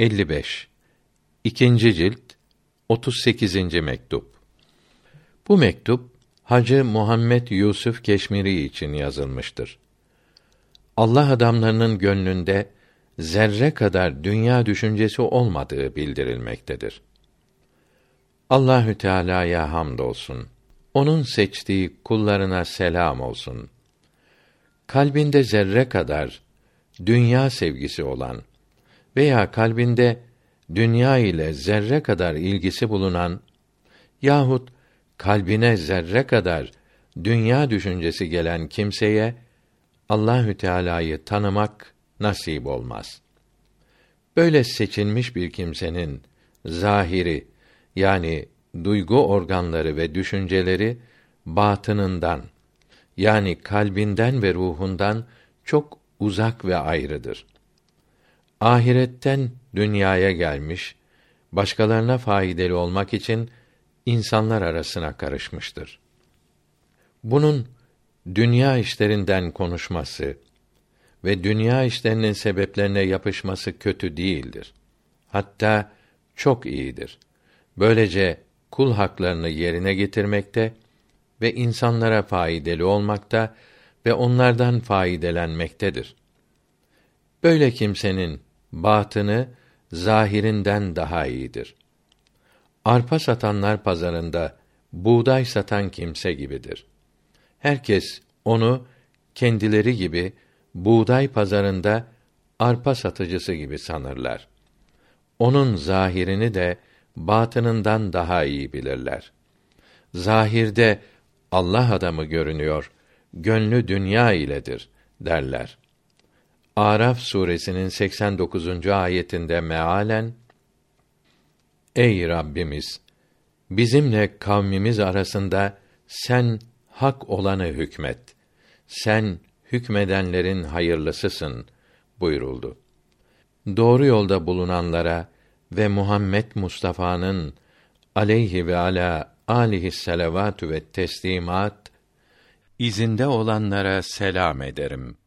55 İkinci cilt 38. mektup. Bu mektup Hacı Muhammed Yusuf Keşmiri için yazılmıştır. Allah adamlarının gönlünde zerre kadar dünya düşüncesi olmadığı bildirilmektedir. Allahü Teala'ya hamdolsun. Onun seçtiği kullarına selam olsun. Kalbinde zerre kadar dünya sevgisi olan veya kalbinde dünya ile zerre kadar ilgisi bulunan yahut kalbine zerre kadar dünya düşüncesi gelen kimseye Allahü Teala'yı tanımak nasip olmaz. Böyle seçilmiş bir kimsenin zahiri yani duygu organları ve düşünceleri batınından yani kalbinden ve ruhundan çok uzak ve ayrıdır. Ahiretten dünyaya gelmiş, başkalarına faydalı olmak için insanlar arasına karışmıştır. Bunun dünya işlerinden konuşması ve dünya işlerinin sebeplerine yapışması kötü değildir. Hatta çok iyidir. Böylece kul haklarını yerine getirmekte ve insanlara faydalı olmakta ve onlardan faydelenmektedir. Böyle kimsenin batını zahirinden daha iyidir. Arpa satanlar pazarında buğday satan kimse gibidir. Herkes onu kendileri gibi buğday pazarında arpa satıcısı gibi sanırlar. Onun zahirini de batınından daha iyi bilirler. Zahirde Allah adamı görünüyor, gönlü dünya iledir derler. Araf suresinin 89. ayetinde mealen Ey Rabbimiz bizimle kavmimiz arasında sen hak olanı hükmet. Sen hükmedenlerin hayırlısısın buyuruldu. Doğru yolda bulunanlara ve Muhammed Mustafa'nın aleyhi ve ala alihi selavatü ve teslimat izinde olanlara selam ederim.